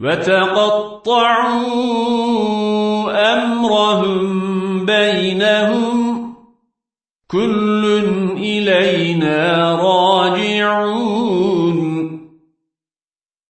وتقطعوا أمرهم بينهم كل إلينا راجعون.